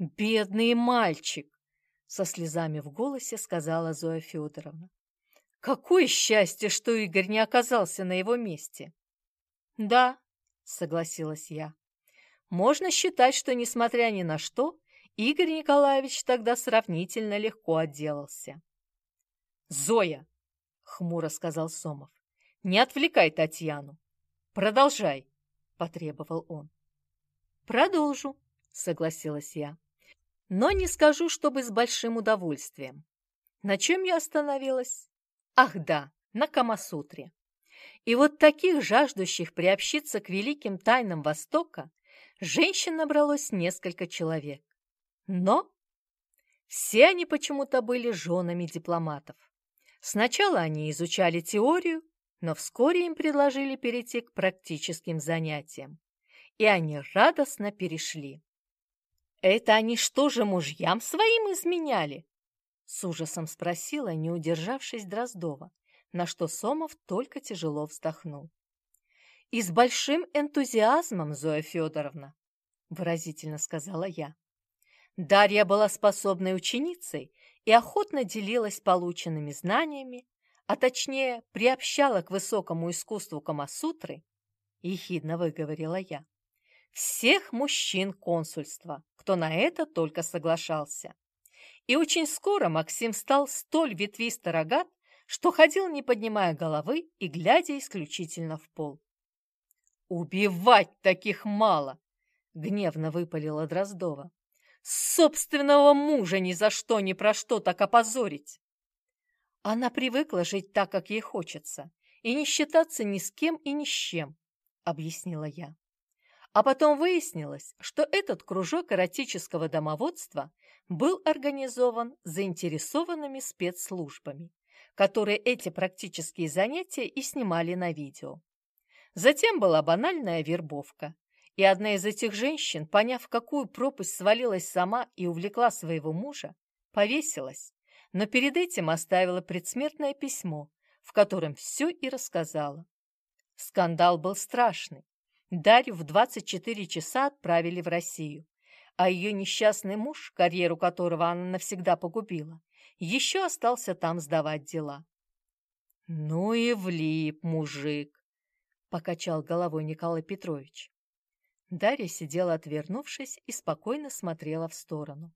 «Бедный мальчик!» — со слезами в голосе сказала Зоя Федоровна. «Какое счастье, что Игорь не оказался на его месте!» «Да», — согласилась я. «Можно считать, что, несмотря ни на что, Игорь Николаевич тогда сравнительно легко отделался». «Зоя!» — хмуро сказал Сомов. «Не отвлекай Татьяну. Продолжай!» — потребовал он. «Продолжу», — согласилась я но не скажу, чтобы с большим удовольствием. На чем я остановилась? Ах да, на Камасутре. И вот таких жаждущих приобщиться к великим тайнам Востока женщин набралось несколько человек. Но все они почему-то были женами дипломатов. Сначала они изучали теорию, но вскоре им предложили перейти к практическим занятиям. И они радостно перешли. «Это они что же мужьям своим изменяли?» С ужасом спросила, не удержавшись Дроздова, на что Сомов только тяжело вздохнул. «И с большим энтузиазмом, Зоя Федоровна!» выразительно сказала я. Дарья была способной ученицей и охотно делилась полученными знаниями, а точнее приобщала к высокому искусству Камасутры, ехидно выговорила я всех мужчин консульства, кто на это только соглашался. И очень скоро Максим стал столь ветвисто рогат, что ходил, не поднимая головы и глядя исключительно в пол. «Убивать таких мало!» — гневно выпалила Дроздова. «Собственного мужа ни за что, ни про что так опозорить!» Она привыкла жить так, как ей хочется, и не считаться ни с кем и ни с чем, — объяснила я. А потом выяснилось, что этот кружок эротического домоводства был организован заинтересованными спецслужбами, которые эти практические занятия и снимали на видео. Затем была банальная вербовка, и одна из этих женщин, поняв, какую пропасть свалилась сама и увлекла своего мужа, повесилась, но перед этим оставила предсмертное письмо, в котором все и рассказала. Скандал был страшный. Дарью в 24 часа отправили в Россию, а ее несчастный муж, карьеру которого она навсегда погубила, еще остался там сдавать дела. «Ну и влип, мужик!» — покачал головой Николай Петрович. Дарья сидела, отвернувшись, и спокойно смотрела в сторону.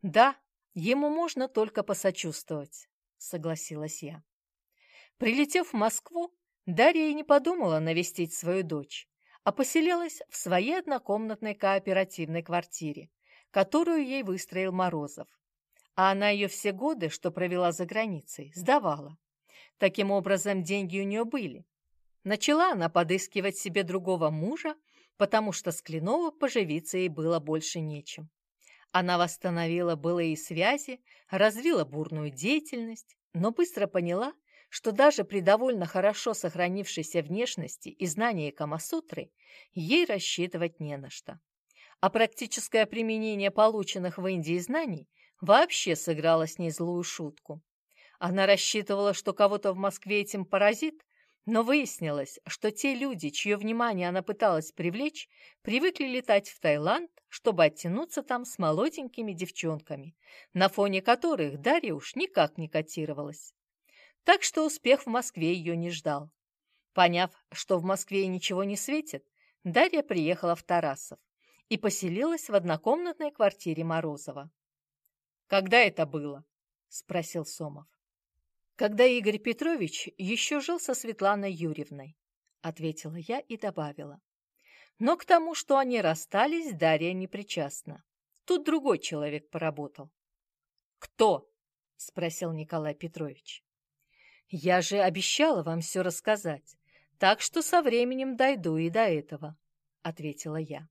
«Да, ему можно только посочувствовать», — согласилась я. Прилетев в Москву, Дарья и не подумала навестить свою дочь, а поселилась в своей однокомнатной кооперативной квартире, которую ей выстроил Морозов. А она ее все годы, что провела за границей, сдавала. Таким образом, деньги у нее были. Начала она подыскивать себе другого мужа, потому что с Клинова поживиться ей было больше нечем. Она восстановила былые связи, развила бурную деятельность, но быстро поняла, что даже при довольно хорошо сохранившейся внешности и знании Камасутры ей рассчитывать не на что. А практическое применение полученных в Индии знаний вообще сыграло с ней злую шутку. Она рассчитывала, что кого-то в Москве этим поразит, но выяснилось, что те люди, чье внимание она пыталась привлечь, привыкли летать в Таиланд, чтобы оттянуться там с молоденькими девчонками, на фоне которых Дарья уж никак не котировалась так что успех в Москве ее не ждал. Поняв, что в Москве ничего не светит, Дарья приехала в Тарасов и поселилась в однокомнатной квартире Морозова. «Когда это было?» – спросил Сомов. «Когда Игорь Петрович еще жил со Светланой Юрьевной», – ответила я и добавила. «Но к тому, что они расстались, Дарья не причастна. Тут другой человек поработал». «Кто?» – спросил Николай Петрович. «Я же обещала вам все рассказать, так что со временем дойду и до этого», — ответила я.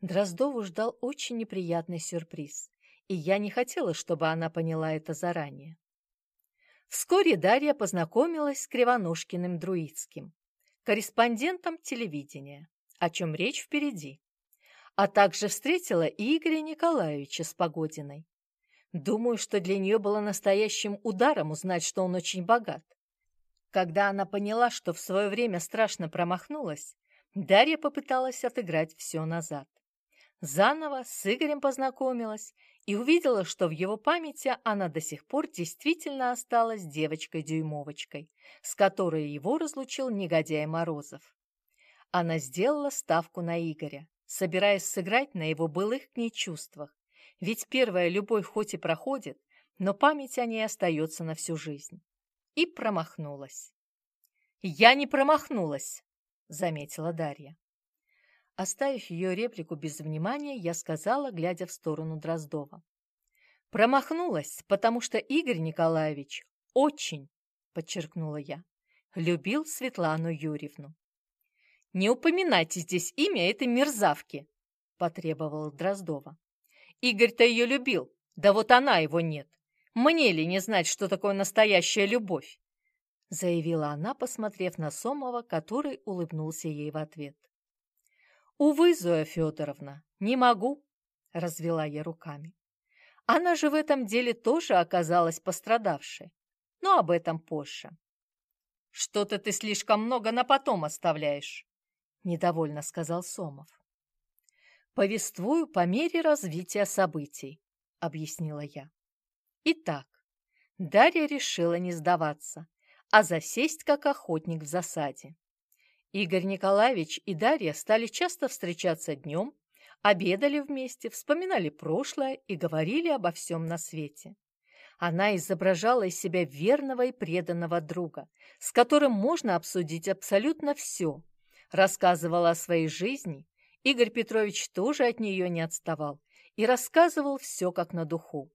Дроздову ждал очень неприятный сюрприз, и я не хотела, чтобы она поняла это заранее. Вскоре Дарья познакомилась с Кривоножкиным Друицким, корреспондентом телевидения, о чем речь впереди, а также встретила Игоря Николаевича с Погодиной. Думаю, что для нее было настоящим ударом узнать, что он очень богат. Когда она поняла, что в свое время страшно промахнулась, Дарья попыталась отыграть все назад. Заново с Игорем познакомилась и увидела, что в его памяти она до сих пор действительно осталась девочкой-дюймовочкой, с которой его разлучил негодяй Морозов. Она сделала ставку на Игоря, собираясь сыграть на его былых к ней чувствах, ведь первая любовь хоть и проходит, но память о ней остается на всю жизнь. И промахнулась. «Я не промахнулась», — заметила Дарья. Оставив ее реплику без внимания, я сказала, глядя в сторону Дроздова. Промахнулась, потому что Игорь Николаевич очень, подчеркнула я, любил Светлану Юрьевну. «Не упоминайте здесь имя этой мерзавки», — потребовала Дроздова. «Игорь-то ее любил, да вот она его нет. Мне ли не знать, что такое настоящая любовь?» заявила она, посмотрев на Сомова, который улыбнулся ей в ответ. «Увы, Зоя Федоровна, не могу», — развела я руками. Она же в этом деле тоже оказалась пострадавшей, но об этом позже. «Что-то ты слишком много на потом оставляешь», — недовольно сказал Сомов. «Повествую по мере развития событий», — объяснила я. Итак, Дарья решила не сдаваться, а засесть как охотник в засаде. Игорь Николаевич и Дарья стали часто встречаться днем, обедали вместе, вспоминали прошлое и говорили обо всем на свете. Она изображала из себя верного и преданного друга, с которым можно обсудить абсолютно все. Рассказывала о своей жизни. Игорь Петрович тоже от нее не отставал и рассказывал все как на духу.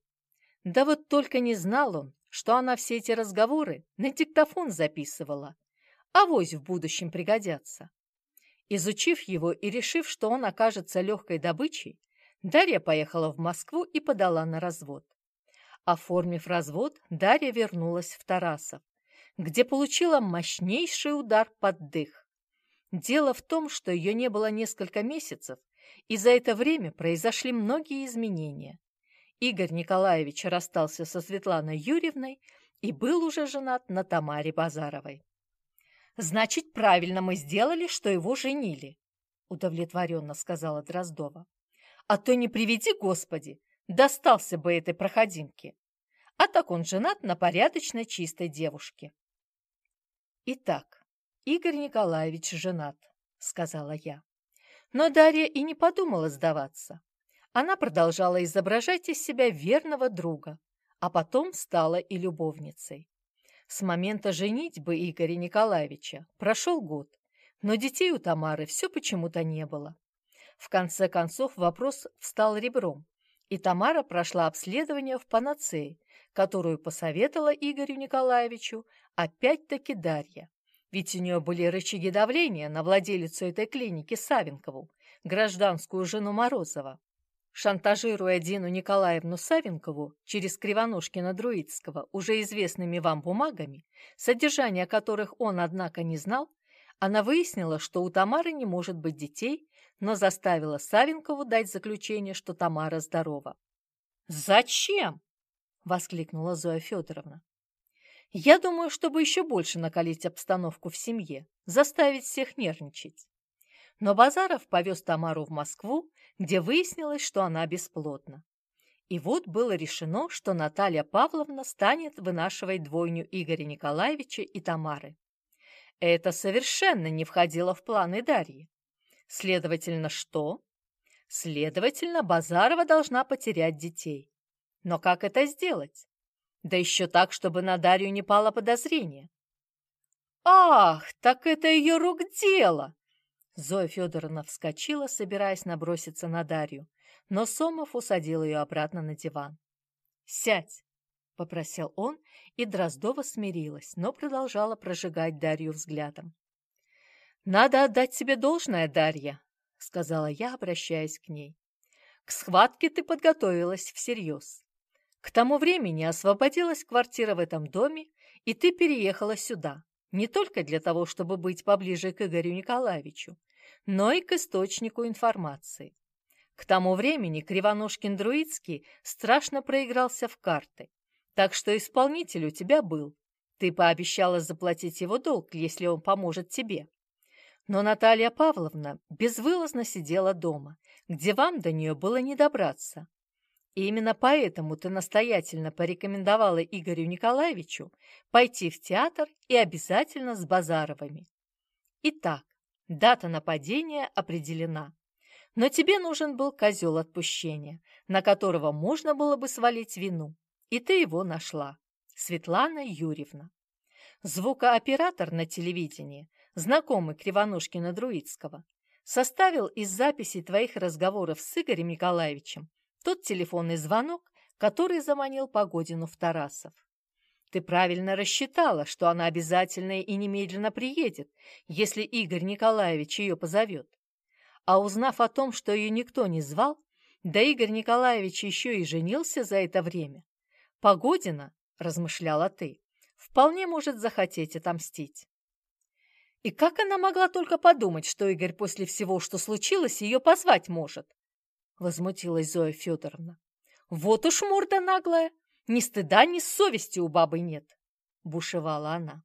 Да вот только не знал он, что она все эти разговоры на диктофон записывала, авось в будущем пригодятся. Изучив его и решив, что он окажется легкой добычей, Дарья поехала в Москву и подала на развод. Оформив развод, Дарья вернулась в Тарасов, где получила мощнейший удар под дых. Дело в том, что ее не было несколько месяцев, и за это время произошли многие изменения. Игорь Николаевич расстался со Светланой Юрьевной и был уже женат на Тамаре Базаровой. Значит, правильно мы сделали, что его женили, удовлетворенно сказала Дроздова. А то не приведи, Господи, достался бы этой проходимке. А так он женат на порядочной чистой девушке. Итак, Игорь Николаевич женат, сказала я. Но Дарья и не подумала сдаваться. Она продолжала изображать из себя верного друга, а потом стала и любовницей. С момента женитьбы Игоря Николаевича прошел год, но детей у Тамары все почему-то не было. В конце концов вопрос встал ребром, и Тамара прошла обследование в панацее, которую посоветовала Игорю Николаевичу опять-таки Дарья. Ведь у нее были рычаги давления на владелицу этой клиники Савенкову, гражданскую жену Морозова. Шантажируя Дину Николаевну Савенкову через Кривоножкина-Друидского уже известными вам бумагами, содержание которых он, однако, не знал, она выяснила, что у Тамары не может быть детей, но заставила Савенкову дать заключение, что Тамара здорова. «Зачем?» – воскликнула Зоя Федоровна. «Я думаю, чтобы еще больше накалить обстановку в семье, заставить всех нервничать». Но Базаров повез Тамару в Москву, где выяснилось, что она бесплодна. И вот было решено, что Наталья Павловна станет вынашивать двойню Игоря Николаевича и Тамары. Это совершенно не входило в планы Дарьи. Следовательно, что? Следовательно, Базарова должна потерять детей. Но как это сделать? Да еще так, чтобы на Дарью не пало подозрение. «Ах, так это ее рук дело!» Зоя Федоровна вскочила, собираясь наброситься на Дарью, но Сомов усадил ее обратно на диван. «Сядь!» — попросил он, и Дроздова смирилась, но продолжала прожигать Дарью взглядом. «Надо отдать себе должное, Дарья», — сказала я, обращаясь к ней. «К схватке ты подготовилась всерьез. К тому времени освободилась квартира в этом доме, и ты переехала сюда, не только для того, чтобы быть поближе к Игорю Николаевичу, но и к источнику информации. К тому времени Кривоножкин-Друидский страшно проигрался в карты, так что исполнитель у тебя был. Ты пообещала заплатить его долг, если он поможет тебе. Но Наталья Павловна безвылазно сидела дома, где вам до нее было не добраться. И именно поэтому ты настоятельно порекомендовала Игорю Николаевичу пойти в театр и обязательно с Базаровыми. Итак, дата нападения определена. Но тебе нужен был козел отпущения, на которого можно было бы свалить вину. И ты его нашла. Светлана Юрьевна. Звукооператор на телевидении, знакомый Кривоножкина-Друидского, составил из записей твоих разговоров с Игорем Николаевичем тот телефонный звонок, который заманил Погодину в Тарасов. Ты правильно рассчитала, что она обязательно и немедленно приедет, если Игорь Николаевич ее позовет. А узнав о том, что ее никто не звал, да Игорь Николаевич еще и женился за это время, Погодина, размышляла ты, вполне может захотеть отомстить. И как она могла только подумать, что Игорь после всего, что случилось, ее позвать может? Возмутилась Зоя Федоровна. Вот уж морда наглая, ни стыда, ни совести у бабы нет, бушевала она.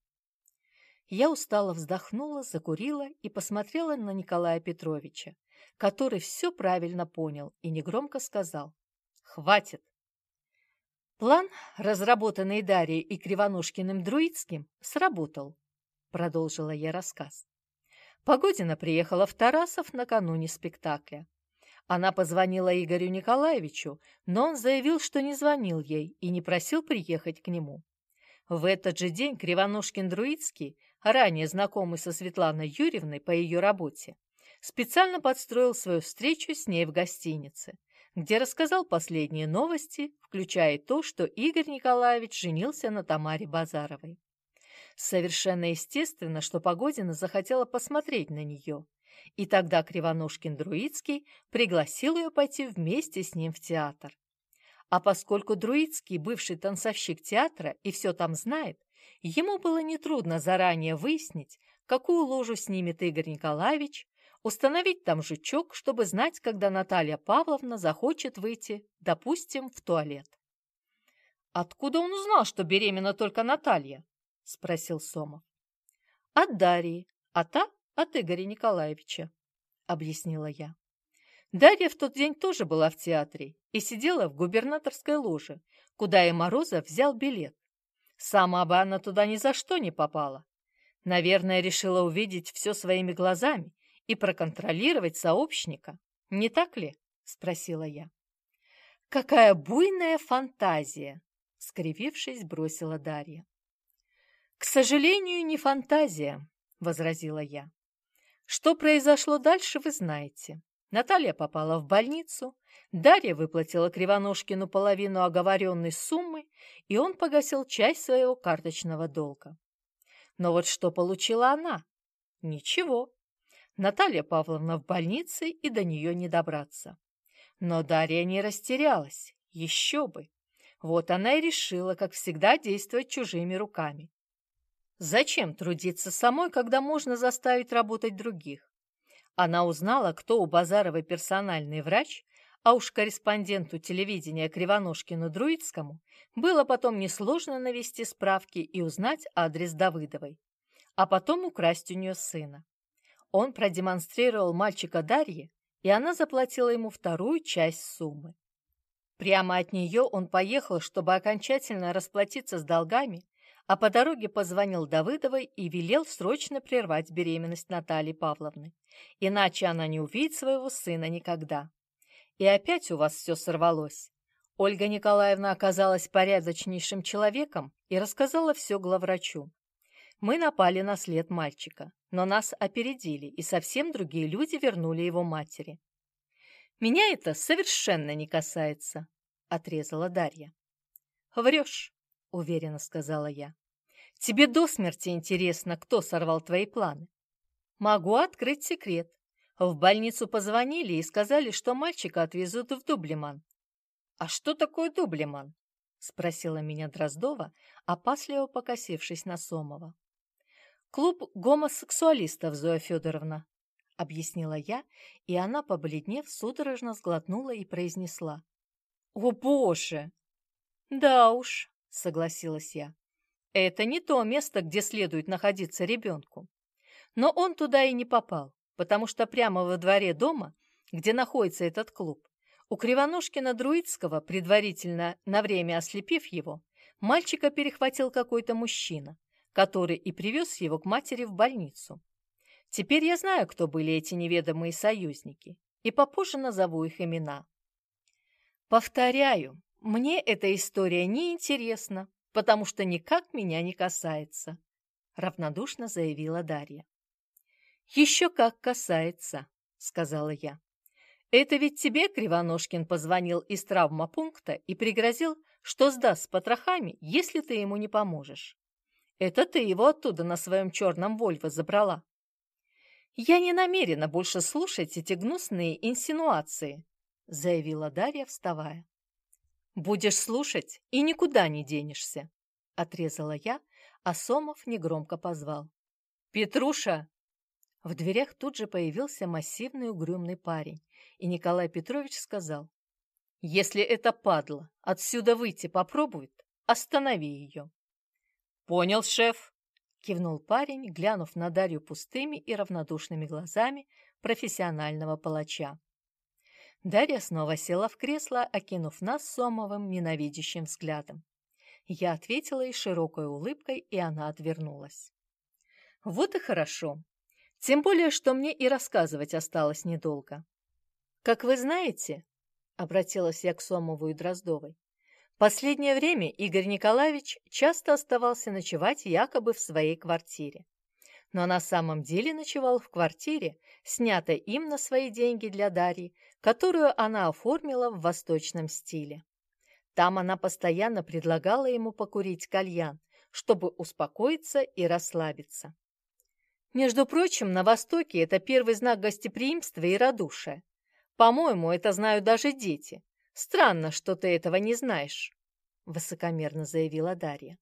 Я устало вздохнула, закурила и посмотрела на Николая Петровича, который все правильно понял и негромко сказал «Хватит!». План, разработанный Дарьей и Кривоножкиным Друидским, сработал продолжила я рассказ. Погодина приехала в Тарасов накануне спектакля. Она позвонила Игорю Николаевичу, но он заявил, что не звонил ей и не просил приехать к нему. В этот же день Кривоножкин-Друицкий, ранее знакомый со Светланой Юрьевной по ее работе, специально подстроил свою встречу с ней в гостинице, где рассказал последние новости, включая то, что Игорь Николаевич женился на Тамаре Базаровой. Совершенно естественно, что Погодина захотела посмотреть на нее, и тогда Кривоножкин-Друицкий пригласил ее пойти вместе с ним в театр. А поскольку Друицкий бывший танцовщик театра и все там знает, ему было нетрудно заранее выяснить, какую ложу снимет Игорь Николаевич, установить там жучок, чтобы знать, когда Наталья Павловна захочет выйти, допустим, в туалет. Откуда он узнал, что беременна только Наталья? — спросил Сомов. «От Дарьи, а та от Игоря Николаевича», — объяснила я. Дарья в тот день тоже была в театре и сидела в губернаторской ложе, куда и Морозов взял билет. Сама бы она туда ни за что не попала. Наверное, решила увидеть все своими глазами и проконтролировать сообщника. Не так ли? — спросила я. «Какая буйная фантазия!» — скривившись, бросила Дарья. «К сожалению, не фантазия», — возразила я. «Что произошло дальше, вы знаете. Наталья попала в больницу, Дарья выплатила Кривоножкину половину оговоренной суммы, и он погасил часть своего карточного долга. Но вот что получила она? Ничего. Наталья Павловна в больнице, и до нее не добраться. Но Дарья не растерялась, еще бы. Вот она и решила, как всегда, действовать чужими руками. Зачем трудиться самой, когда можно заставить работать других? Она узнала, кто у Базаровой персональный врач, а уж корреспонденту телевидения Кривоножкину Друидскому было потом несложно навести справки и узнать адрес Давыдовой, а потом украсть у нее сына. Он продемонстрировал мальчика Дарье, и она заплатила ему вторую часть суммы. Прямо от нее он поехал, чтобы окончательно расплатиться с долгами а по дороге позвонил Давыдовой и велел срочно прервать беременность Натальи Павловны, иначе она не увидит своего сына никогда. И опять у вас все сорвалось. Ольга Николаевна оказалась порядочнейшим человеком и рассказала все главврачу. Мы напали на след мальчика, но нас опередили, и совсем другие люди вернули его матери. «Меня это совершенно не касается», — отрезала Дарья. «Врешь», уверенно сказала я. Тебе до смерти интересно, кто сорвал твои планы. Могу открыть секрет. В больницу позвонили и сказали, что мальчика отвезут в Дублиман. А что такое Дублиман? Спросила меня Дроздова, опасливо покосившись на Сомова. Клуб гомосексуалистов, Зоя Федоровна, объяснила я, и она, побледнев, судорожно сглотнула и произнесла. «О, Боже!» «Да уж», согласилась я. Это не то место, где следует находиться ребенку. Но он туда и не попал, потому что прямо во дворе дома, где находится этот клуб, у Кривоножкина Друидского, предварительно на время ослепив его, мальчика перехватил какой-то мужчина, который и привез его к матери в больницу. Теперь я знаю, кто были эти неведомые союзники, и попозже назову их имена. Повторяю, мне эта история не интересна, потому что никак меня не касается, равнодушно заявила Дарья. Еще как касается, сказала я. Это ведь тебе Кривоножкин позвонил из травмопункта и пригрозил, что сдаст с потрохами, если ты ему не поможешь. Это ты его оттуда на своем черном Вольво забрала. Я не намерена больше слушать эти гнусные инсинуации, заявила Дарья, вставая. Будешь слушать и никуда не денешься, отрезала я, а Сомов негромко позвал. «Петруша!» В дверях тут же появился массивный угрюмный парень, и Николай Петрович сказал, «Если эта падла отсюда выйти попробует, останови ее». «Понял, шеф», — кивнул парень, глянув на Дарью пустыми и равнодушными глазами профессионального палача. Дарья снова села в кресло, окинув нас Сомовым ненавидящим взглядом. Я ответила ей широкой улыбкой, и она отвернулась. Вот и хорошо. Тем более, что мне и рассказывать осталось недолго. Как вы знаете, обратилась я к Сомову и Дроздовой, последнее время Игорь Николаевич часто оставался ночевать якобы в своей квартире. Но на самом деле ночевал в квартире, снятой им на свои деньги для Дарьи, которую она оформила в восточном стиле. Там она постоянно предлагала ему покурить кальян, чтобы успокоиться и расслабиться. Между прочим, на Востоке это первый знак гостеприимства и радушия. По-моему, это знают даже дети. Странно, что ты этого не знаешь, — высокомерно заявила Дарья.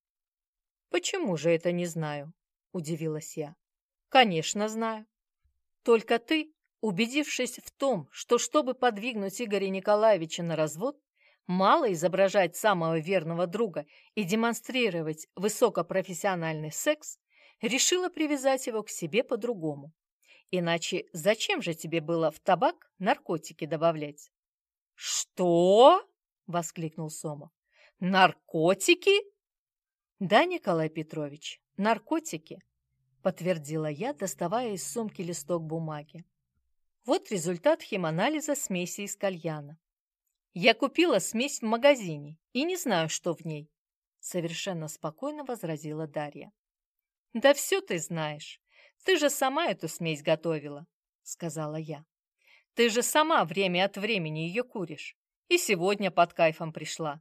«Почему же это не знаю?» — удивилась я. «Конечно, знаю. Только ты, убедившись в том, что чтобы подвигнуть Игоря Николаевича на развод, Мало изображать самого верного друга и демонстрировать высокопрофессиональный секс, решила привязать его к себе по-другому. Иначе зачем же тебе было в табак наркотики добавлять? «Что?» — воскликнул Сомов. «Наркотики?» «Да, Николай Петрович, наркотики», — подтвердила я, доставая из сумки листок бумаги. Вот результат химанализа смеси из кальяна. Я купила смесь в магазине и не знаю, что в ней. Совершенно спокойно возразила Дарья. Да все ты знаешь. Ты же сама эту смесь готовила, сказала я. Ты же сама время от времени ее куришь. И сегодня под кайфом пришла.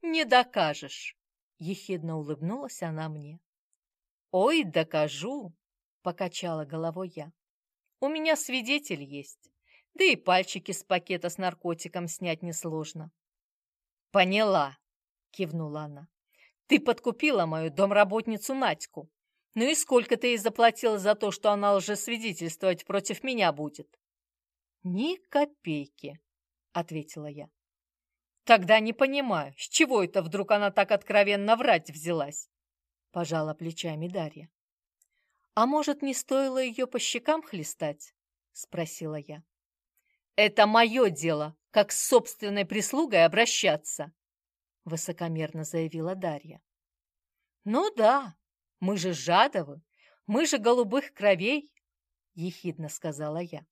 Не докажешь. Ехидно улыбнулась она мне. «Ой, докажу!» — покачала головой я. «У меня свидетель есть да и пальчики с пакета с наркотиком снять несложно. «Поняла», — кивнула она. «Ты подкупила мою домработницу Надьку. Ну и сколько ты ей заплатила за то, что она лжесвидетельствовать против меня будет?» «Ни копейки», — ответила я. «Тогда не понимаю, с чего это вдруг она так откровенно врать взялась?» — пожала плечами Дарья. «А может, не стоило ее по щекам хлестать?» — спросила я. «Это мое дело, как с собственной прислугой обращаться», — высокомерно заявила Дарья. «Ну да, мы же Жадовы, мы же голубых кровей», — ехидно сказала я.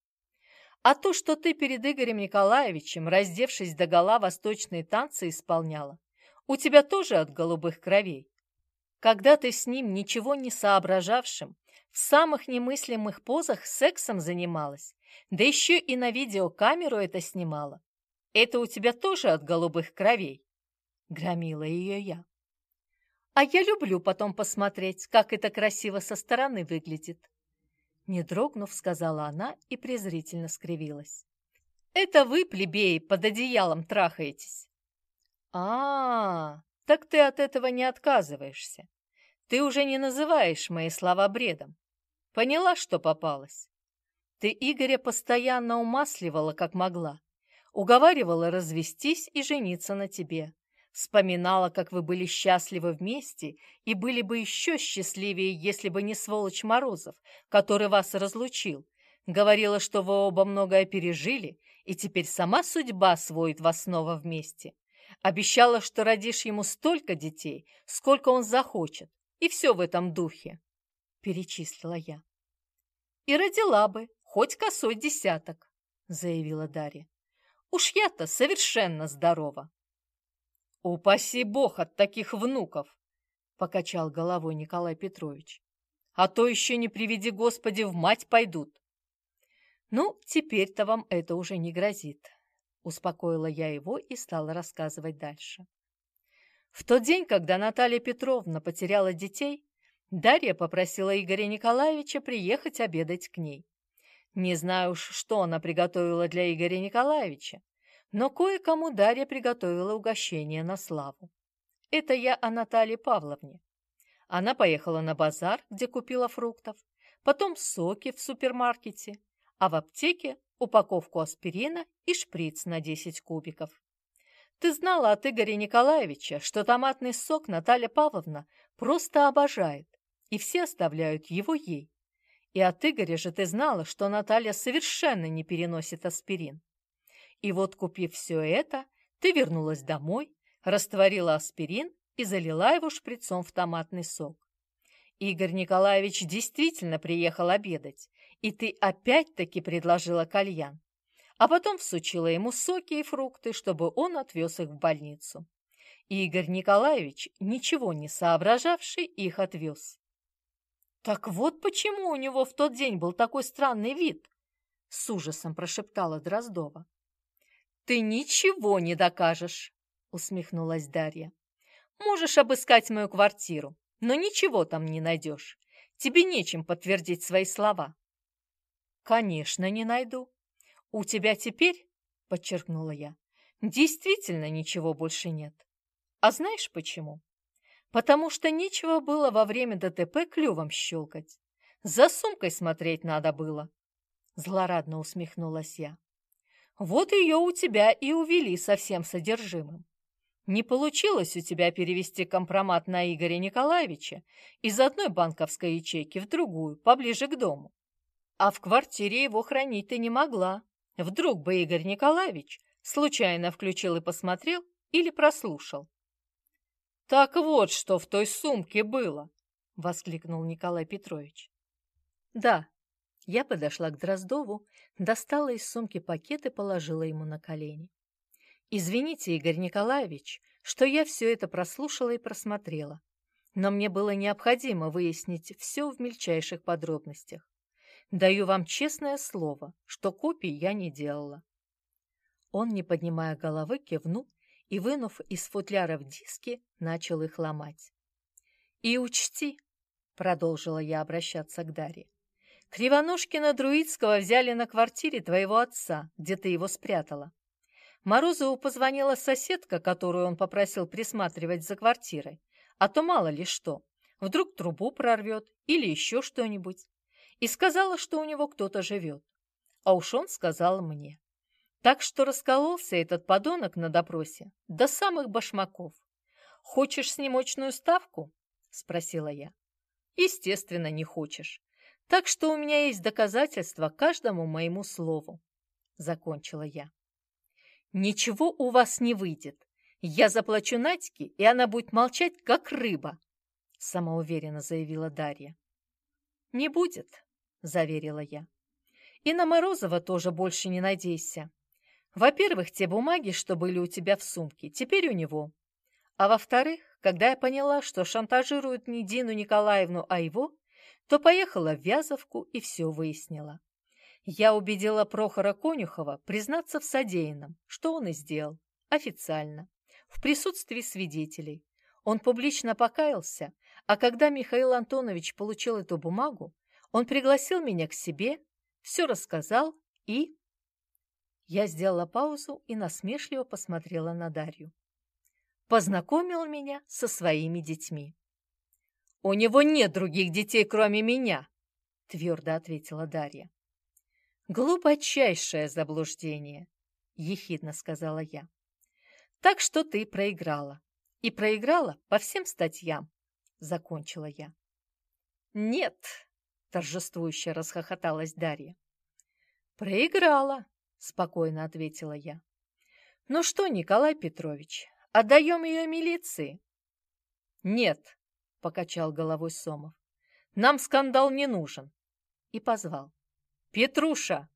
«А то, что ты перед Игорем Николаевичем, раздевшись догола, восточные танцы исполняла, у тебя тоже от голубых кровей. Когда ты с ним, ничего не соображавшим, в самых немыслимых позах сексом занималась, да еще и на видеокамеру это снимала. Это у тебя тоже от голубых кровей?» Громила ее я. «А я люблю потом посмотреть, как это красиво со стороны выглядит». Не дрогнув, сказала она и презрительно скривилась. «Это вы, плебеи, под одеялом трахаетесь». «А, -а так ты от этого не отказываешься. Ты уже не называешь мои слова бредом. Поняла, что попалась?» Ты Игоря постоянно умасливала, как могла. Уговаривала развестись и жениться на тебе. Вспоминала, как вы были счастливы вместе и были бы еще счастливее, если бы не сволочь Морозов, который вас разлучил. Говорила, что вы оба многое пережили, и теперь сама судьба сводит вас снова вместе. Обещала, что родишь ему столько детей, сколько он захочет, и все в этом духе, — перечислила я. И родила бы, хоть косой десяток, — заявила Дарья. Уж я-то совершенно здорова. «Упаси Бог от таких внуков!» — покачал головой Николай Петрович. «А то еще не приведи Господи, в мать пойдут!» «Ну, теперь-то вам это уже не грозит», — успокоила я его и стала рассказывать дальше. В тот день, когда Наталья Петровна потеряла детей, Дарья попросила Игоря Николаевича приехать обедать к ней. Не знаю уж, что она приготовила для Игоря Николаевича, но кое-кому Дарья приготовила угощение на славу. Это я о Наталье Павловне. Она поехала на базар, где купила фруктов, потом соки в супермаркете, а в аптеке упаковку аспирина и шприц на 10 кубиков. Ты знала от Игоря Николаевича, что томатный сок Наталья Павловна просто обожает, и все оставляют его ей. И от Игоря же ты знала, что Наталья совершенно не переносит аспирин. И вот, купив все это, ты вернулась домой, растворила аспирин и залила его шприцом в томатный сок. Игорь Николаевич действительно приехал обедать, и ты опять-таки предложила кальян, а потом всучила ему соки и фрукты, чтобы он отвез их в больницу. Игорь Николаевич, ничего не соображавший, их отвез. «Так вот почему у него в тот день был такой странный вид!» — с ужасом прошептала Дроздова. «Ты ничего не докажешь», — усмехнулась Дарья. «Можешь обыскать мою квартиру, но ничего там не найдешь. Тебе нечем подтвердить свои слова». «Конечно, не найду. У тебя теперь, — подчеркнула я, — действительно ничего больше нет. А знаешь почему? Потому что нечего было во время ДТП клювом щелкать. За сумкой смотреть надо было. Злорадно усмехнулась я. Вот ее у тебя и увели со всем содержимым. Не получилось у тебя перевести компромат на Игоря Николаевича из одной банковской ячейки в другую, поближе к дому. А в квартире его хранить ты не могла. Вдруг бы Игорь Николаевич случайно включил и посмотрел или прослушал. «Так вот, что в той сумке было!» — воскликнул Николай Петрович. «Да, я подошла к Дроздову, достала из сумки пакет и положила ему на колени. «Извините, Игорь Николаевич, что я все это прослушала и просмотрела, но мне было необходимо выяснить все в мельчайших подробностях. Даю вам честное слово, что копий я не делала». Он, не поднимая головы, кивнул и, вынув из футляров диски, начал их ломать. «И учти», — продолжила я обращаться к Дарье, Кривоножкина Друидского взяли на квартире твоего отца, где ты его спрятала. Морозову позвонила соседка, которую он попросил присматривать за квартирой, а то мало ли что, вдруг трубу прорвет или еще что-нибудь, и сказала, что у него кто-то живет. А уж он сказал мне. Так что раскололся этот подонок на допросе до самых башмаков. «Хочешь с ним очную ставку?» — спросила я. «Естественно, не хочешь. Так что у меня есть доказательства каждому моему слову. Закончила я. Ничего у вас не выйдет. Я заплачу Надьке, и она будет молчать, как рыба, самоуверенно заявила Дарья. Не будет, заверила я. И на Морозова тоже больше не надейся. Во-первых, те бумаги, что были у тебя в сумке, теперь у него. А во-вторых, когда я поняла, что шантажируют не Дину Николаевну, а его, то поехала в Вязовку и все выяснила. Я убедила Прохора Конюхова признаться в содеянном, что он и сделал, официально, в присутствии свидетелей. Он публично покаялся, а когда Михаил Антонович получил эту бумагу, он пригласил меня к себе, все рассказал и... Я сделала паузу и насмешливо посмотрела на Дарью. Познакомил меня со своими детьми. «У него нет других детей, кроме меня», — твердо ответила Дарья. «Глубочайшее заблуждение», — ехидно сказала я. «Так что ты проиграла. и проиграла по всем статьям, закончила я. Нет, торжествующе расхохоталась Дарья. Проиграла, спокойно ответила я. Ну что, Николай Петрович, отдаем ее милиции? Нет, покачал головой Сомов. Нам скандал не нужен. И позвал. Петруша!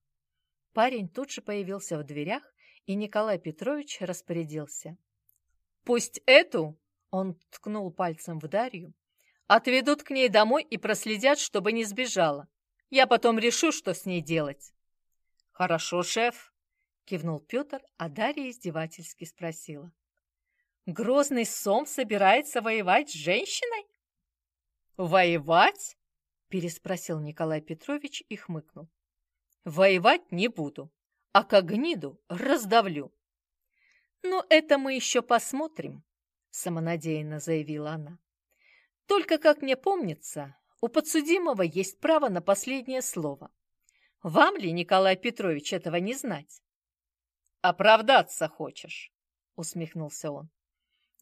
Парень тут же появился в дверях, и Николай Петрович распорядился. «Пусть эту, — он ткнул пальцем в Дарью, — отведут к ней домой и проследят, чтобы не сбежала. Я потом решу, что с ней делать». «Хорошо, шеф», — кивнул Петр, а Дарья издевательски спросила. «Грозный сом собирается воевать с женщиной?» «Воевать?» — переспросил Николай Петрович и хмыкнул. Воевать не буду, а к гниду раздавлю. «Ну, это мы еще посмотрим», — самонадеянно заявила она. «Только, как мне помнится, у подсудимого есть право на последнее слово. Вам ли, Николай Петрович, этого не знать?» «Оправдаться хочешь», — усмехнулся он.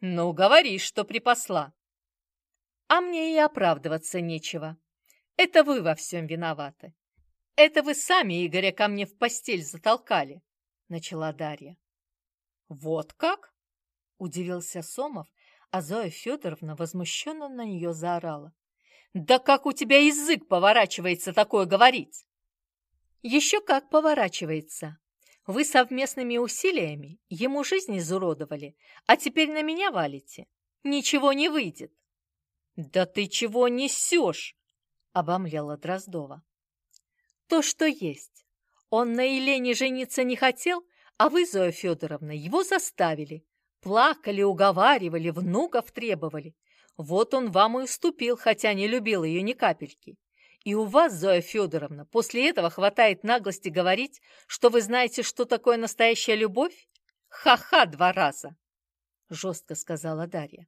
«Ну, говори, что припасла». «А мне и оправдываться нечего. Это вы во всем виноваты. «Это вы сами Игоря ко мне в постель затолкали», — начала Дарья. «Вот как?» — удивился Сомов, а Зоя Федоровна возмущенно на нее заорала. «Да как у тебя язык поворачивается такое говорить?» «Еще как поворачивается. Вы совместными усилиями ему жизнь изуродовали, а теперь на меня валите. Ничего не выйдет». «Да ты чего несешь?» — обомлела Дроздова то, что есть. Он на Елене жениться не хотел, а вы, Зоя Федоровна, его заставили. Плакали, уговаривали, внуков требовали. Вот он вам и уступил, хотя не любил ее ни капельки. И у вас, Зоя Федоровна, после этого хватает наглости говорить, что вы знаете, что такое настоящая любовь? Ха-ха два раза!» Жестко сказала Дарья.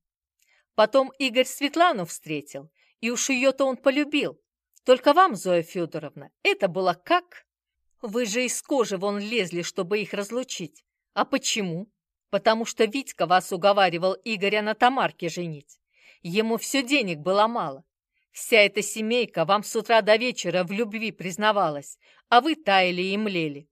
Потом Игорь Светлану встретил, и уж ее-то он полюбил. Только вам, Зоя Федоровна, это было как? Вы же из кожи вон лезли, чтобы их разлучить. А почему? Потому что Витька вас уговаривал Игоря на Тамарке женить. Ему все денег было мало. Вся эта семейка вам с утра до вечера в любви признавалась, а вы таяли и млели.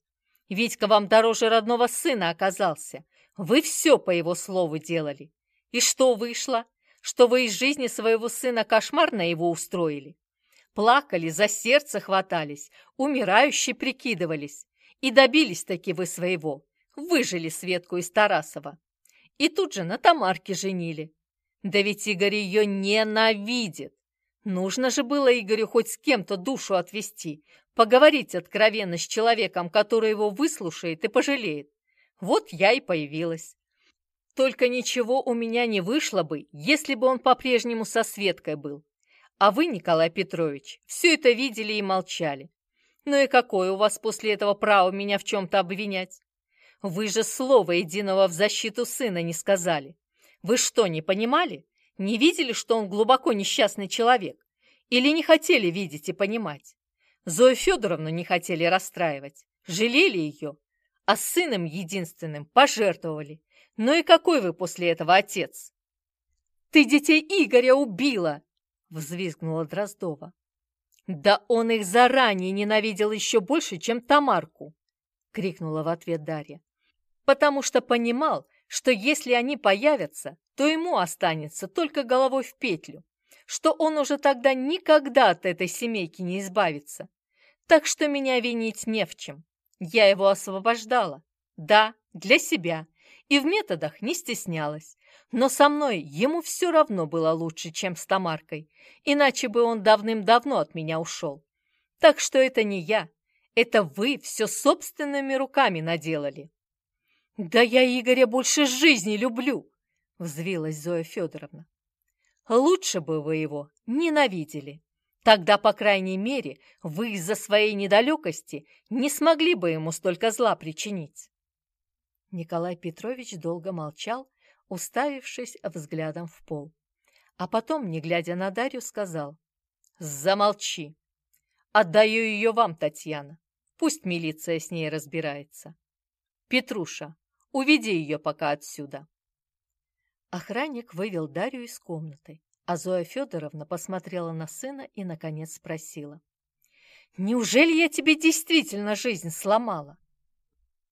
Витька вам дороже родного сына оказался. Вы все по его слову делали. И что вышло? Что вы из жизни своего сына кошмар на его устроили? Плакали, за сердце хватались, умирающие прикидывались. И добились таки вы своего. Выжили Светку из Тарасова. И тут же на Тамарке женили. Да ведь Игорь ее ненавидит. Нужно же было Игорю хоть с кем-то душу отвести, поговорить откровенно с человеком, который его выслушает и пожалеет. Вот я и появилась. Только ничего у меня не вышло бы, если бы он по-прежнему со Светкой был. А вы, Николай Петрович, все это видели и молчали. Ну и какое у вас после этого право меня в чем-то обвинять? Вы же слова единого в защиту сына не сказали. Вы что, не понимали? Не видели, что он глубоко несчастный человек? Или не хотели видеть и понимать? Зою Федоровну не хотели расстраивать, жалели ее, а сыном единственным пожертвовали. Ну и какой вы после этого отец? «Ты детей Игоря убила!» — взвизгнула Дроздова. «Да он их заранее ненавидел еще больше, чем Тамарку!» — крикнула в ответ Дарья. «Потому что понимал, что если они появятся, то ему останется только головой в петлю, что он уже тогда никогда от этой семейки не избавится. Так что меня винить не в чем. Я его освобождала. Да, для себя. И в методах не стеснялась. Но со мной ему все равно было лучше, чем с Тамаркой, иначе бы он давным-давно от меня ушел. Так что это не я, это вы все собственными руками наделали. «Да я Игоря больше жизни люблю!» — взвилась Зоя Федоровна. «Лучше бы вы его ненавидели. Тогда, по крайней мере, вы из-за своей недалекости не смогли бы ему столько зла причинить». Николай Петрович долго молчал, уставившись взглядом в пол. А потом, не глядя на Дарью, сказал «Замолчи! Отдаю ее вам, Татьяна. Пусть милиция с ней разбирается. Петруша, уведи ее пока отсюда». Охранник вывел Дарью из комнаты, а Зоя Федоровна посмотрела на сына и, наконец, спросила. «Неужели я тебе действительно жизнь сломала?»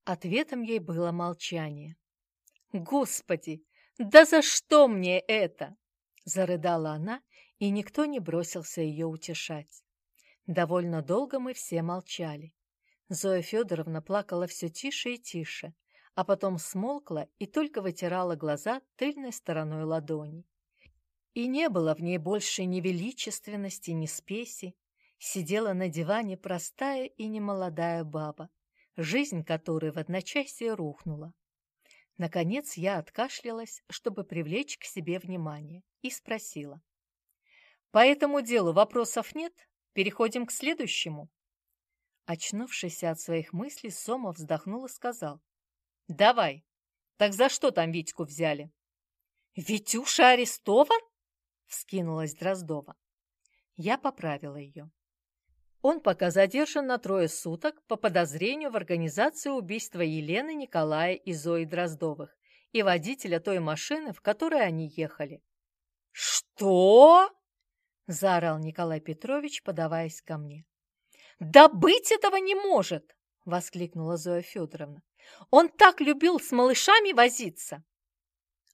Ответом ей было молчание. «Господи, да за что мне это?» Зарыдала она, и никто не бросился ее утешать. Довольно долго мы все молчали. Зоя Федоровна плакала все тише и тише, а потом смолкла и только вытирала глаза тыльной стороной ладони. И не было в ней больше ни величественности, ни спеси. Сидела на диване простая и немолодая баба, жизнь которой в одночасье рухнула. Наконец я откашлялась, чтобы привлечь к себе внимание, и спросила. «По этому делу вопросов нет? Переходим к следующему?» Очнувшись от своих мыслей, Сома вздохнул и сказал. «Давай. Так за что там Витьку взяли?» «Витюша арестован?» — вскинулась Дроздова. Я поправила ее. Он пока задержан на трое суток по подозрению в организации убийства Елены, Николая и Зои Дроздовых и водителя той машины, в которой они ехали. «Что?» — заорал Николай Петрович, подаваясь ко мне. «Да быть этого не может!» — воскликнула Зоя Федоровна. «Он так любил с малышами возиться!»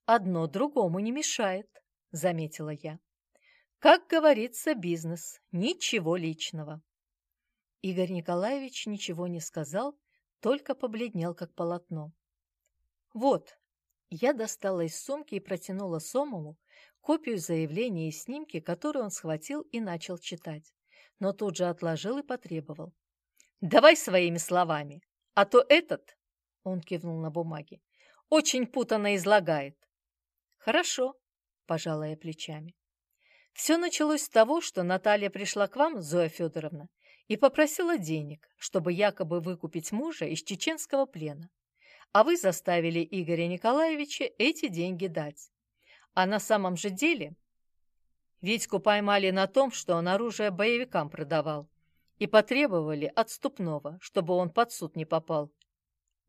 «Одно другому не мешает», — заметила я. «Как говорится, бизнес, ничего личного». Игорь Николаевич ничего не сказал, только побледнел, как полотно. «Вот», — я достала из сумки и протянула Сомову копию заявления и снимки, которые он схватил и начал читать но тут же отложил и потребовал. «Давай своими словами, а то этот, — он кивнул на бумаге, — очень путанно излагает». «Хорошо», — пожала я плечами. Все началось с того, что Наталья пришла к вам, Зоя Федоровна, и попросила денег, чтобы якобы выкупить мужа из чеченского плена. А вы заставили Игоря Николаевича эти деньги дать. А на самом же деле Витьку поймали на том, что он оружие боевикам продавал, и потребовали отступного, чтобы он под суд не попал, —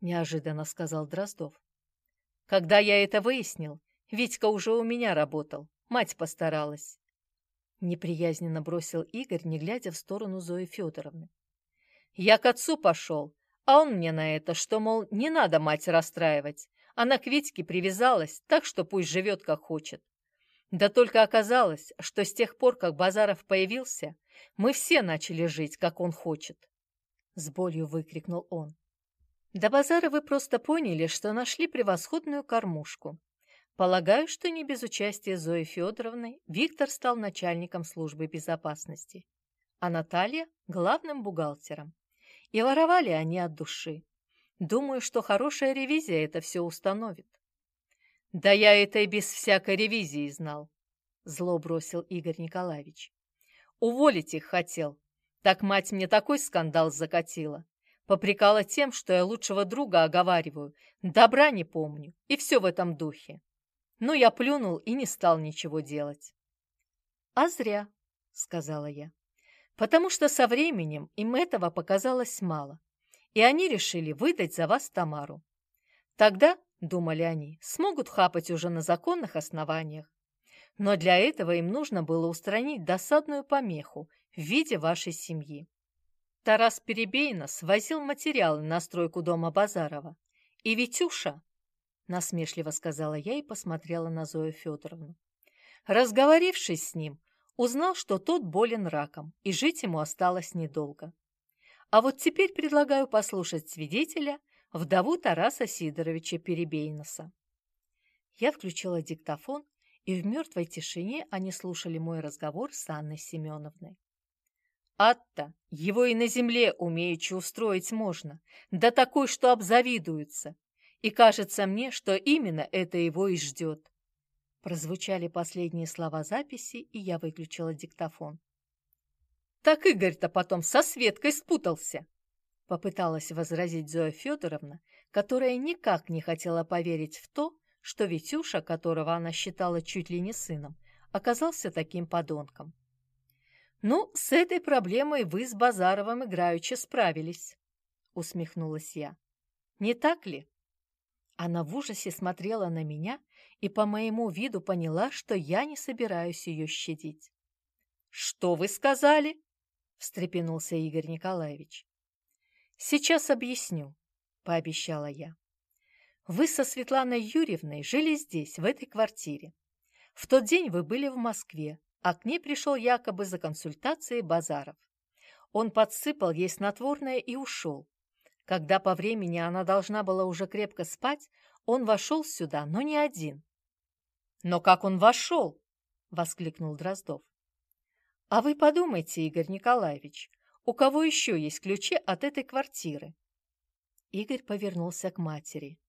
неожиданно сказал Дроздов. Когда я это выяснил, Витька уже у меня работал, мать постаралась. Неприязненно бросил Игорь, не глядя в сторону Зои Федоровны. Я к отцу пошел, а он мне на это, что, мол, не надо мать расстраивать. Она к Витьке привязалась, так что пусть живет как хочет. Да только оказалось, что с тех пор, как Базаров появился, мы все начали жить, как он хочет. С болью выкрикнул он. До Базара вы просто поняли, что нашли превосходную кормушку. Полагаю, что не без участия Зои Федоровны Виктор стал начальником службы безопасности, а Наталья – главным бухгалтером. И воровали они от души. Думаю, что хорошая ревизия это все установит. «Да я это и без всякой ревизии знал», — зло бросил Игорь Николаевич. «Уволить их хотел. Так мать мне такой скандал закатила. Попрекала тем, что я лучшего друга оговариваю, добра не помню, и все в этом духе. Но я плюнул и не стал ничего делать». «А зря», — сказала я, «потому что со временем им этого показалось мало, и они решили выдать за вас Тамару. Тогда думали они, смогут хапать уже на законных основаниях. Но для этого им нужно было устранить досадную помеху в виде вашей семьи. Тарас Перебейно свозил материалы на стройку дома Базарова. И Витюша, насмешливо сказала я и посмотрела на Зою Федоровну, разговорившись с ним, узнал, что тот болен раком, и жить ему осталось недолго. А вот теперь предлагаю послушать свидетеля, вдову Тараса Сидоровича Перебейноса. Я включила диктофон, и в мертвой тишине они слушали мой разговор с Анной Семеновной. «Атта, его и на земле умеючи устроить можно, да такой, что обзавидуются, и кажется мне, что именно это его и ждет». Прозвучали последние слова записи, и я выключила диктофон. «Так Игорь-то потом со Светкой спутался!» Попыталась возразить Зоя Федоровна, которая никак не хотела поверить в то, что Витюша, которого она считала чуть ли не сыном, оказался таким подонком. «Ну, с этой проблемой вы с Базаровым играючи справились», — усмехнулась я. «Не так ли?» Она в ужасе смотрела на меня и по моему виду поняла, что я не собираюсь ее щадить. «Что вы сказали?» – встрепенулся Игорь Николаевич. «Сейчас объясню», – пообещала я. «Вы со Светланой Юрьевной жили здесь, в этой квартире. В тот день вы были в Москве, а к ней пришел якобы за консультацией Базаров. Он подсыпал ей снотворное и ушел. Когда по времени она должна была уже крепко спать, он вошел сюда, но не один. «Но как он вошел?» — воскликнул Дроздов. «А вы подумайте, Игорь Николаевич, у кого еще есть ключи от этой квартиры?» Игорь повернулся к матери.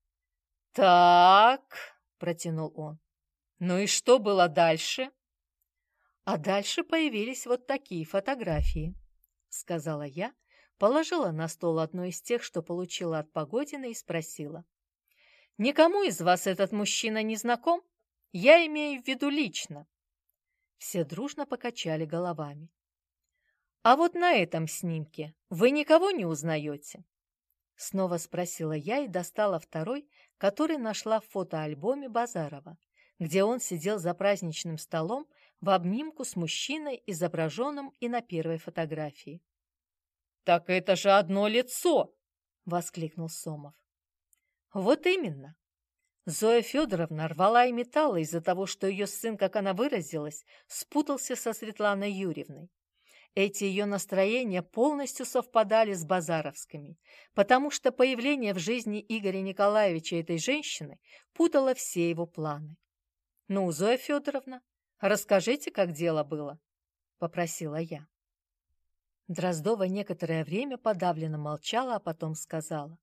«Так», — протянул он, — «ну и что было дальше?» А дальше появились вот такие фотографии, сказала я, положила на стол одну из тех, что получила от Погодина, и спросила. «Никому из вас этот мужчина не знаком? Я имею в виду лично». Все дружно покачали головами. «А вот на этом снимке вы никого не узнаете?» Снова спросила я и достала второй, который нашла в фотоальбоме Базарова, где он сидел за праздничным столом в обнимку с мужчиной, изображенным и на первой фотографии. «Так это же одно лицо!» — воскликнул Сомов. «Вот именно!» Зоя Федоровна рвала и металла из-за того, что ее сын, как она выразилась, спутался со Светланой Юрьевной. Эти ее настроения полностью совпадали с базаровскими, потому что появление в жизни Игоря Николаевича этой женщины путало все его планы. «Ну, Зоя Федоровна, расскажите, как дело было», — попросила я. Дроздова некоторое время подавленно молчала, а потом сказала.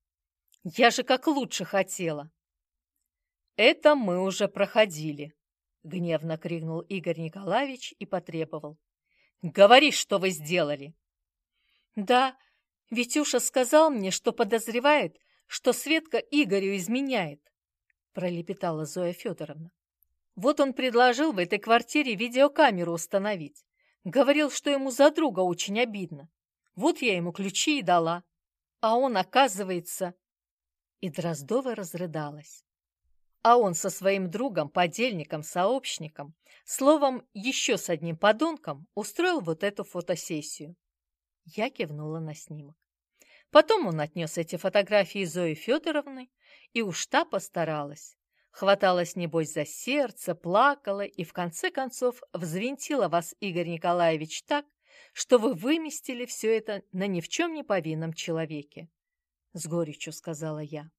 «Я же как лучше хотела!» «Это мы уже проходили!» — гневно крикнул Игорь Николаевич и потребовал. «Говори, что вы сделали!» «Да, Витюша сказал мне, что подозревает, что Светка Игорю изменяет», — пролепетала Зоя Федоровна. «Вот он предложил в этой квартире видеокамеру установить. Говорил, что ему за друга очень обидно. Вот я ему ключи и дала. А он, оказывается... И Дроздова разрыдалась. А он со своим другом, подельником, сообщником, словом, еще с одним подонком, устроил вот эту фотосессию. Я кивнула на снимок. Потом он отнес эти фотографии Зои Федоровны, и уж та постаралась. Хваталась, небось, за сердце, плакала и, в конце концов, взвинтила вас, Игорь Николаевич, так, что вы выместили все это на ни в чем не повинном человеке. С горечью сказала я.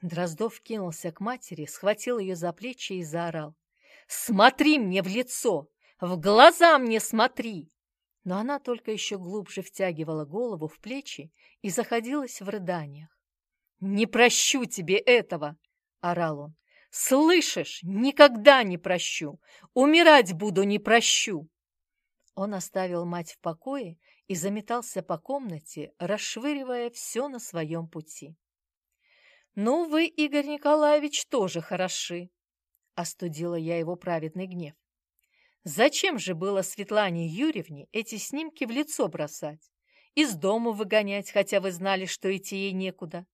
Дроздов кинулся к матери, схватил ее за плечи и заорал. «Смотри мне в лицо! В глаза мне смотри!» Но она только еще глубже втягивала голову в плечи и заходилась в рыданиях. «Не прощу тебе этого!» — орал он. Слышишь, никогда не прощу. Умирать буду, не прощу. Он оставил мать в покое и заметался по комнате, расшвыривая все на своем пути. «Ну, вы, Игорь Николаевич, тоже хороши», — остудила я его праведный гнев. «Зачем же было Светлане Юрьевне эти снимки в лицо бросать? Из дома выгонять, хотя вы знали, что идти ей некуда?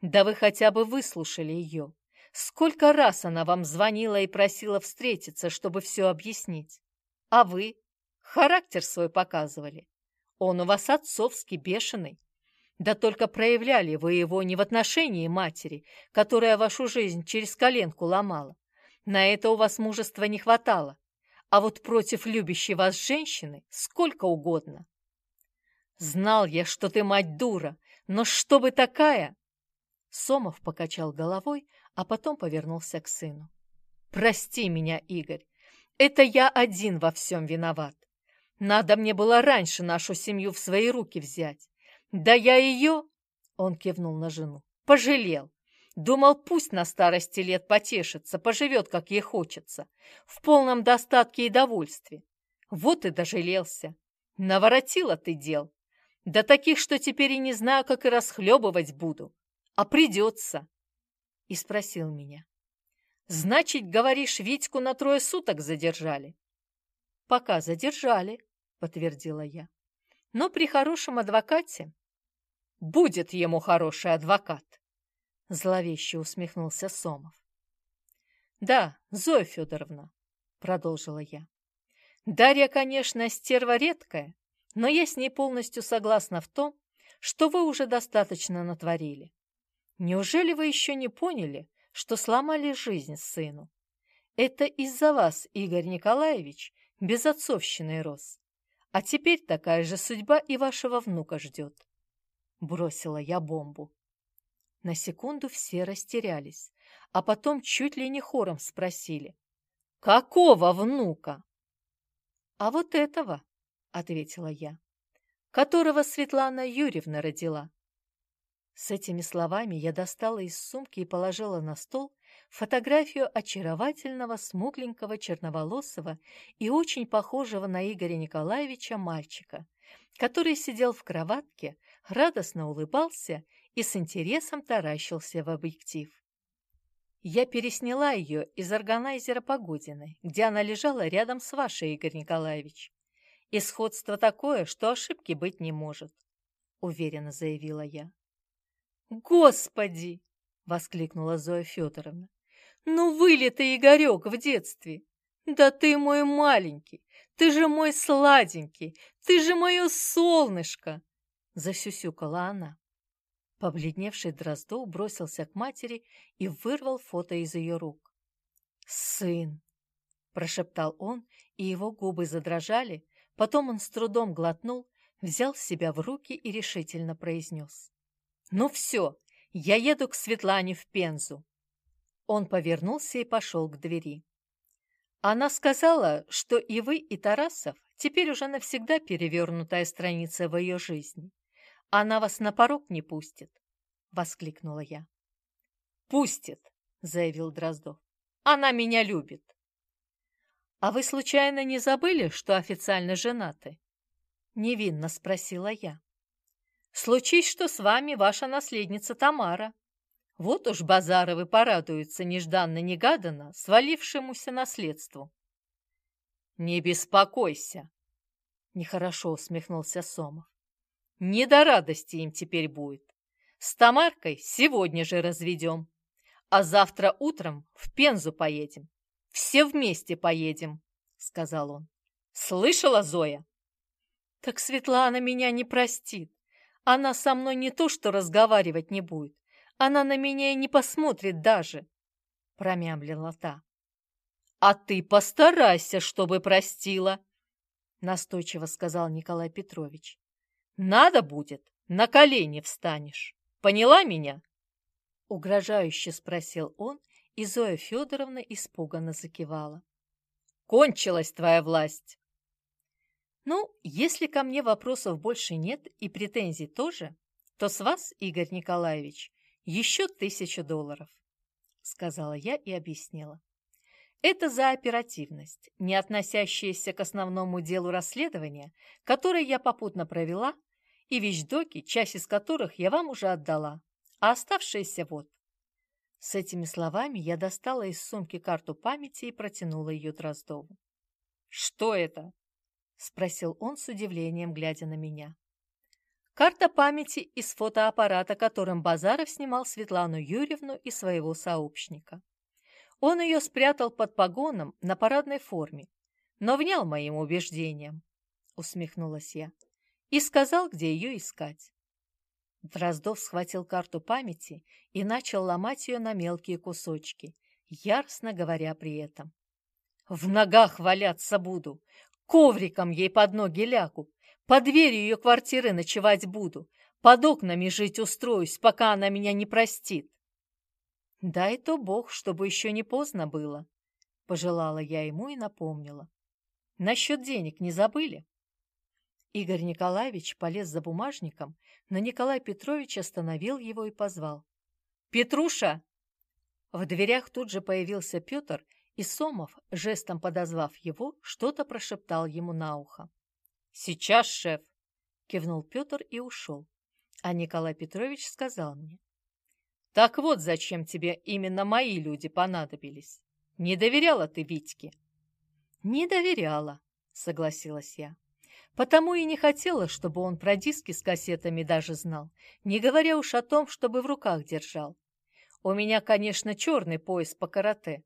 Да вы хотя бы выслушали ее. Сколько раз она вам звонила и просила встретиться, чтобы все объяснить? А вы? Характер свой показывали. Он у вас отцовский, бешеный. Да только проявляли вы его не в отношении матери, которая вашу жизнь через коленку ломала. На это у вас мужества не хватало. А вот против любящей вас женщины сколько угодно. Знал я, что ты мать дура, но чтобы такая... Сомов покачал головой, а потом повернулся к сыну. «Прости меня, Игорь, это я один во всем виноват. Надо мне было раньше нашу семью в свои руки взять. Да я ее...» Он кивнул на жену. «Пожалел. Думал, пусть на старости лет потешится, поживет, как ей хочется, в полном достатке и довольстве. Вот и дожалелся. Наворотила ты дел. Да таких, что теперь и не знаю, как и расхлебывать буду. А придется и спросил меня. «Значит, говоришь, Витьку на трое суток задержали?» «Пока задержали», — подтвердила я. «Но при хорошем адвокате...» «Будет ему хороший адвокат!» — зловеще усмехнулся Сомов. «Да, Зоя Федоровна», — продолжила я. «Дарья, конечно, стерва редкая, но я с ней полностью согласна в том, что вы уже достаточно натворили. Неужели вы еще не поняли, что сломали жизнь сыну? Это из-за вас, Игорь Николаевич, безотцовщиной рос. А теперь такая же судьба и вашего внука ждет. Бросила я бомбу. На секунду все растерялись, а потом чуть ли не хором спросили. «Какого внука?» «А вот этого», — ответила я, «которого Светлана Юрьевна родила». С этими словами я достала из сумки и положила на стол фотографию очаровательного, смугленького, черноволосого и очень похожего на Игоря Николаевича мальчика, который сидел в кроватке, радостно улыбался и с интересом таращился в объектив. Я пересняла ее из органайзера Погодиной, где она лежала рядом с вашей, Игорь Николаевич. И сходство такое, что ошибки быть не может, — уверенно заявила я. «Господи!» — воскликнула Зоя Федоровна. «Ну, вылитый Игорек в детстве! Да ты мой маленький! Ты же мой сладенький! Ты же мое солнышко!» Засюсюкала она. Побледневший Дроздов бросился к матери и вырвал фото из ее рук. «Сын!» – прошептал он, и его губы задрожали. Потом он с трудом глотнул, взял себя в руки и решительно произнес. «Ну все, я еду к Светлане в Пензу». Он повернулся и пошел к двери. Она сказала, что и вы, и Тарасов теперь уже навсегда перевернутая страница в ее жизни. Она вас на порог не пустит, — воскликнула я. Пустит, — заявил Дроздов. Она меня любит. А вы случайно не забыли, что официально женаты? Невинно спросила я. Случись, что с вами ваша наследница Тамара. Вот уж Базаровы порадуются нежданно-негаданно свалившемуся наследству. «Не беспокойся!» — нехорошо усмехнулся Сомов. «Не до радости им теперь будет. С Тамаркой сегодня же разведем, а завтра утром в Пензу поедем. Все вместе поедем», — сказал он. «Слышала, Зоя?» «Так Светлана меня не простит. Она со мной не то что разговаривать не будет, она на меня и не посмотрит даже, — промямлила та. — А ты постарайся, чтобы простила, — настойчиво сказал Николай Петрович. — Надо будет, на колени встанешь. Поняла меня? Угрожающе спросил он, и Зоя Федоровна испуганно закивала. «Кончилась твоя власть!» Ну, если ко мне вопросов больше нет и претензий тоже, то с вас, Игорь Николаевич, еще тысячу долларов, сказала я и объяснила. Это за оперативность, не относящаяся к основному делу расследования, которое я попутно провела, и вещдоки, часть из которых я вам уже отдала, а оставшиеся вот. С этими словами я достала из сумки карту памяти и протянула ее Дроздову. «Что это?» — спросил он с удивлением, глядя на меня. Карта памяти из фотоаппарата, которым Базаров снимал Светлану Юрьевну и своего сообщника. Он ее спрятал под погоном на парадной форме, но внял моим убеждениям, усмехнулась я, и сказал, где ее искать. Дроздов схватил карту памяти и начал ломать ее на мелкие кусочки, яростно говоря при этом. «В ногах валяться буду! Ковриком ей под ноги лягу, под дверью ее квартиры ночевать буду, под окнами жить устроюсь, пока она меня не простит. Дай то Бог, чтобы еще не поздно было, пожелала я ему и напомнила. Насчет денег не забыли? Игорь Николаевич полез за бумажником, но Николай Петрович остановил его и позвал. «Петруша!» В дверях тут же появился Петр и Сомов, жестом подозвав его, что-то прошептал ему на ухо. «Сейчас, шеф!» — кивнул Петр и ушел. А Николай Петрович сказал мне. «Так вот, зачем тебе именно мои люди понадобились. Не доверяла ты Витьке?» «Не доверяла», — согласилась я. «Потому и не хотела, чтобы он про диски с кассетами даже знал, не говоря уж о том, чтобы в руках держал. У меня, конечно, черный пояс по карате,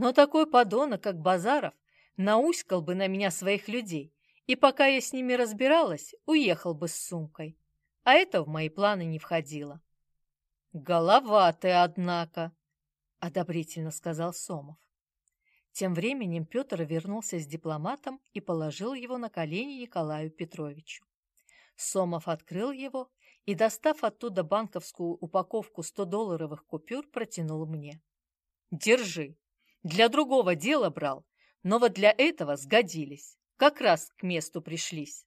но такой подонок, как Базаров, науськал бы на меня своих людей, и пока я с ними разбиралась, уехал бы с сумкой. А это в мои планы не входило. «Голова ты, однако!» — одобрительно сказал Сомов. Тем временем Петр вернулся с дипломатом и положил его на колени Николаю Петровичу. Сомов открыл его и, достав оттуда банковскую упаковку 100-долларовых купюр, протянул мне. «Держи. Для другого дела брал, но вот для этого сгодились. Как раз к месту пришлись».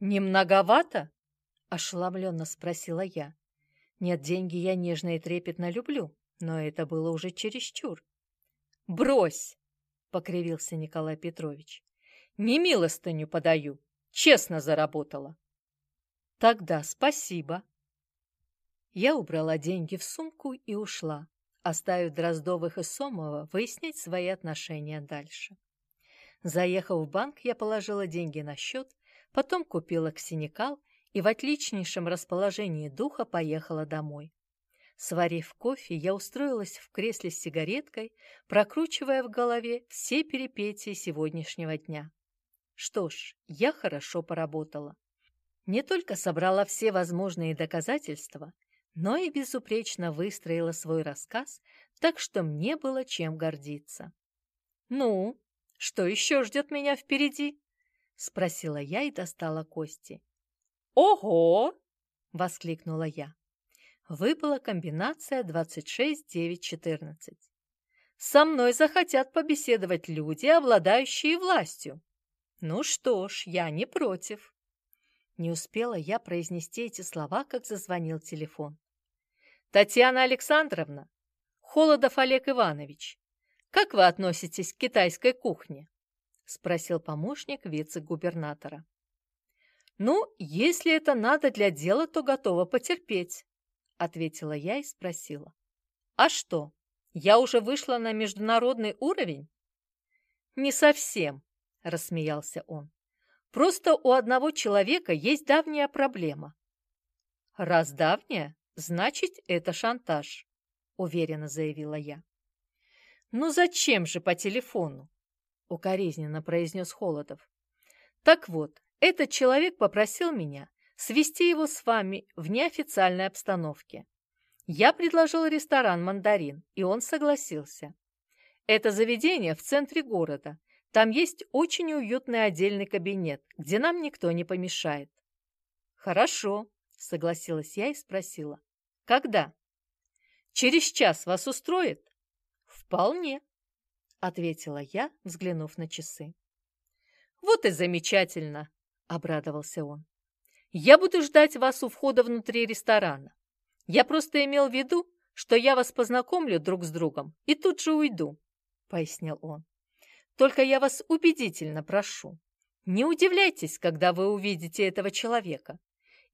«Не многовато?» – ошеломленно спросила я. «Нет, деньги я нежно и трепетно люблю, но это было уже чересчур». «Брось!» — покривился Николай Петрович. «Не милостыню подаю, честно заработала». «Тогда спасибо». Я убрала деньги в сумку и ушла, оставив Дроздовых и Сомова выяснять свои отношения дальше. Заехав в банк, я положила деньги на счет, потом купила ксеникал и в отличнейшем расположении духа поехала домой. Сварив кофе, я устроилась в кресле с сигареткой, прокручивая в голове все перипетии сегодняшнего дня. Что ж, я хорошо поработала. Не только собрала все возможные доказательства, но и безупречно выстроила свой рассказ, так что мне было чем гордиться. «Ну, что еще ждет меня впереди?» — спросила я и достала кости. «Ого!» — воскликнула я выпала комбинация 26-9-14. Со мной захотят побеседовать люди, обладающие властью. Ну что ж, я не против. Не успела я произнести эти слова, как зазвонил телефон. Татьяна Александровна, Холодов Олег Иванович, как вы относитесь к китайской кухне? Спросил помощник вице-губернатора. Ну, если это надо для дела, то готова потерпеть ответила я и спросила. А что, я уже вышла на международный уровень? Не совсем, рассмеялся он. Просто у одного человека есть давняя проблема. Раз давняя, значит, это шантаж, уверенно заявила я. Ну зачем же по телефону? укоризненно произнес Холодов. Так вот, этот человек попросил меня свести его с вами в неофициальной обстановке. Я предложил ресторан «Мандарин», и он согласился. Это заведение в центре города. Там есть очень уютный отдельный кабинет, где нам никто не помешает. Хорошо, согласилась я и спросила. Когда? Через час вас устроит? Вполне, ответила я, взглянув на часы. Вот и замечательно, обрадовался он. Я буду ждать вас у входа внутри ресторана. Я просто имел в виду, что я вас познакомлю друг с другом и тут же уйду, — пояснил он. Только я вас убедительно прошу, не удивляйтесь, когда вы увидите этого человека.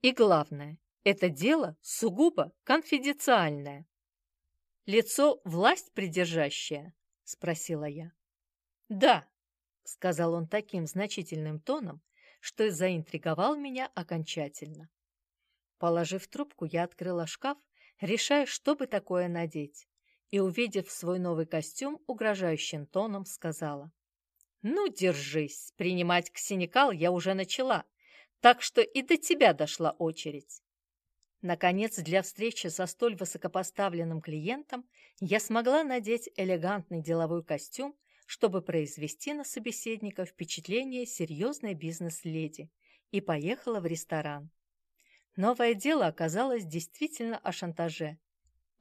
И главное, это дело сугубо конфиденциальное. Лицо власть придержащее? — спросила я. Да, — сказал он таким значительным тоном, что заинтриговал меня окончательно. Положив трубку, я открыла шкаф, решая, что бы такое надеть, и, увидев свой новый костюм, угрожающим тоном сказала. «Ну, держись, принимать ксеникал я уже начала, так что и до тебя дошла очередь». Наконец, для встречи со столь высокопоставленным клиентом я смогла надеть элегантный деловой костюм чтобы произвести на собеседника впечатление серьезной бизнес-леди, и поехала в ресторан. Новое дело оказалось действительно о шантаже.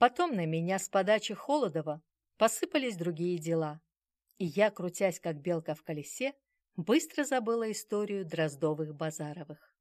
Потом на меня с подачи Холодова посыпались другие дела, и я, крутясь как белка в колесе, быстро забыла историю Дроздовых-Базаровых.